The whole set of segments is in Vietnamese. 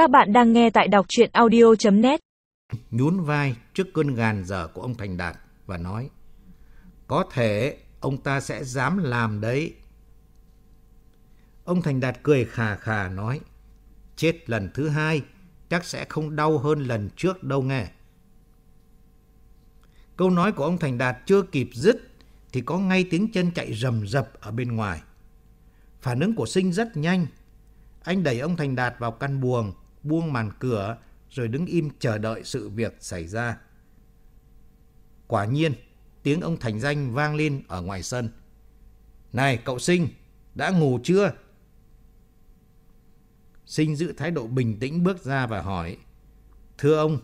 Các bạn đang nghe tại đọc chuyện audio.net nhún vai trước cơn gàn dở của ông Thành Đạt và nói Có thể ông ta sẽ dám làm đấy. Ông Thành Đạt cười khà khà nói Chết lần thứ hai chắc sẽ không đau hơn lần trước đâu nghe. Câu nói của ông Thành Đạt chưa kịp dứt thì có ngay tiếng chân chạy rầm rập ở bên ngoài. Phản ứng của Sinh rất nhanh. Anh đẩy ông Thành Đạt vào căn buồng, buông màn cửa rồi đứng im chờ đợi sự việc xảy ra. Quả nhiên, tiếng ông Thành Danh vang lên ở ngoài sân. Này cậu Sinh, đã ngủ chưa? Sinh giữ thái độ bình tĩnh bước ra và hỏi. Thưa ông,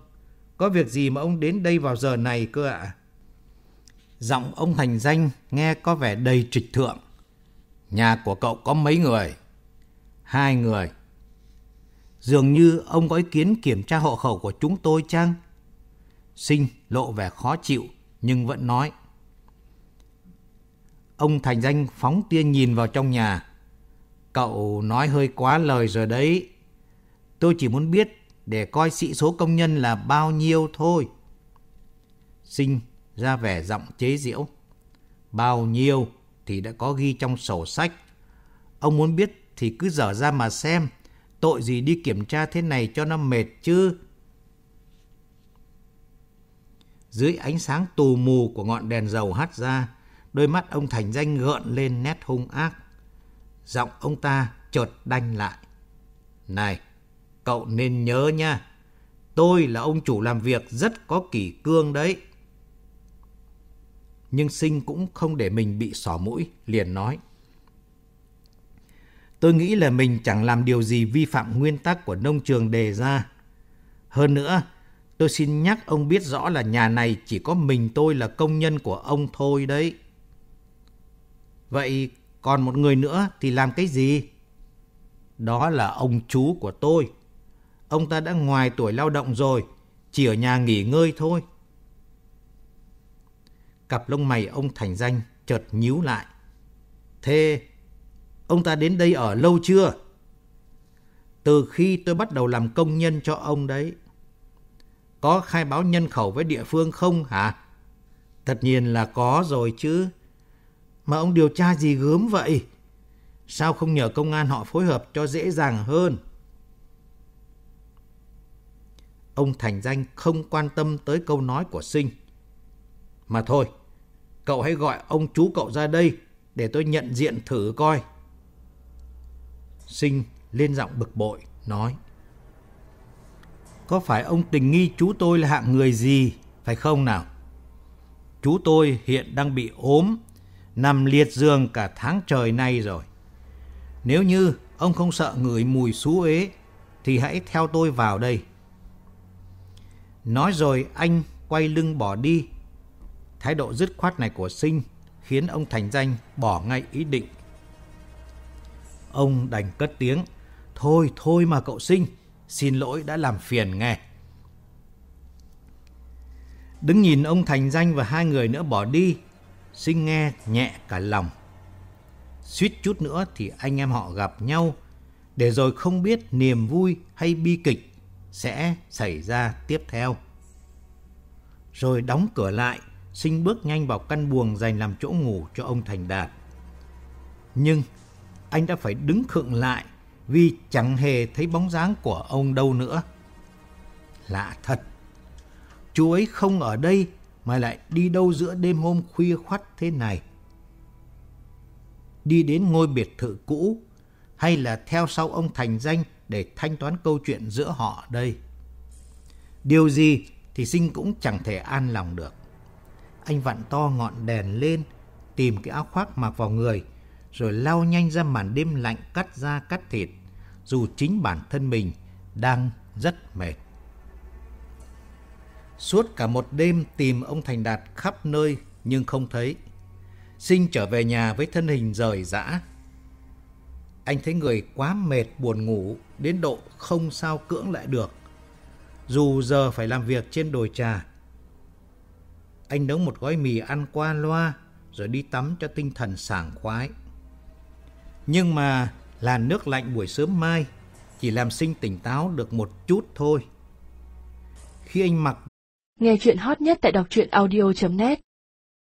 có việc gì mà ông đến đây vào giờ này cơ ạ? Giọng ông Thành Danh nghe có vẻ đầy trịch thượng. Nhà của cậu có mấy người? Hai người. Dường như ông có ý kiến kiểm tra hộ khẩu của chúng tôi chăng? Sinh lộ vẻ khó chịu, nhưng vẫn nói. Ông Thành Danh phóng tia nhìn vào trong nhà. Cậu nói hơi quá lời rồi đấy. Tôi chỉ muốn biết để coi sĩ số công nhân là bao nhiêu thôi. Sinh ra vẻ giọng chế giễu. Bao nhiêu thì đã có ghi trong sổ sách. Ông muốn biết thì cứ dở ra mà xem. Tội gì đi kiểm tra thế này cho nó mệt chứ. Dưới ánh sáng tù mù của ngọn đèn dầu hắt ra, đôi mắt ông Thành Danh gợn lên nét hung ác. Giọng ông ta chợt đanh lại. Này, cậu nên nhớ nha, tôi là ông chủ làm việc rất có kỷ cương đấy. Nhưng Sinh cũng không để mình bị sỏ mũi, liền nói. Tôi nghĩ là mình chẳng làm điều gì vi phạm nguyên tắc của nông trường đề ra. Hơn nữa, tôi xin nhắc ông biết rõ là nhà này chỉ có mình tôi là công nhân của ông thôi đấy. Vậy còn một người nữa thì làm cái gì? Đó là ông chú của tôi. Ông ta đã ngoài tuổi lao động rồi, chỉ ở nhà nghỉ ngơi thôi. Cặp lông mày ông Thành Danh chợt nhíu lại. Thế ông ta đến đây ở lâu chưa? Từ khi tôi bắt đầu làm công nhân cho ông đấy. Có khai báo nhân khẩu với địa phương không hả? Tất nhiên là có rồi chứ. Mà ông điều tra gì gớm vậy? Sao không nhờ công an họ phối hợp cho dễ dàng hơn? Ông Thành Danh không quan tâm tới câu nói của Sinh. Mà thôi, cậu hãy gọi ông chú cậu ra đây để tôi nhận diện thử coi. Sinh lên giọng bực bội, nói. Có phải ông tình nghi chú tôi là hạng người gì, phải không nào? Chú tôi hiện đang bị ốm, nằm liệt giường cả tháng trời nay rồi. Nếu như ông không sợ ngửi mùi xú ế, thì hãy theo tôi vào đây. Nói rồi anh quay lưng bỏ đi. Thái độ dứt khoát này của Sinh khiến ông Thành Danh bỏ ngay ý định. Ông đành cất tiếng. Thôi, thôi mà cậu Sinh, xin lỗi đã làm phiền nghe. Đứng nhìn ông Thành Danh và hai người nữa bỏ đi, Sinh nghe nhẹ cả lòng. Suýt chút nữa thì anh em họ gặp nhau, để rồi không biết niềm vui hay bi kịch sẽ xảy ra tiếp theo. Rồi đóng cửa lại, Sinh bước nhanh vào căn buồng dành làm chỗ ngủ cho ông Thành Đạt. Nhưng anh đã phải đứng khựng lại vì chẳng hề thấy bóng dáng của ông đâu nữa. Lạ thật, chú ấy không ở đây mà lại đi đâu giữa đêm hôm khuya khoắt thế này. Đi đến ngôi biệt thự cũ hay là theo sau ông Thành Danh để thanh toán câu chuyện giữa họ đây. Điều gì thì Sinh cũng chẳng thể an lòng được. Anh vặn to ngọn đèn lên, tìm cái áo khoác mặc vào người, rồi lao nhanh ra màn đêm lạnh cắt da cắt thịt, dù chính bản thân mình đang rất mệt. Suốt cả một đêm tìm ông Thành Đạt khắp nơi nhưng không thấy. Sinh trở về nhà với thân hình rời rã. Anh thấy người quá mệt buồn ngủ đến độ không sao cưỡng lại được. Dù giờ phải làm việc trên đồi trà. Anh nấu một gói mì ăn qua loa rồi đi tắm cho tinh thần sảng khoái. Nhưng mà là nước lạnh buổi sớm mai, chỉ làm Sinh tỉnh táo được một chút thôi. Khi anh mặc Nghe chuyện hot nhất tại đọc truyện audio.net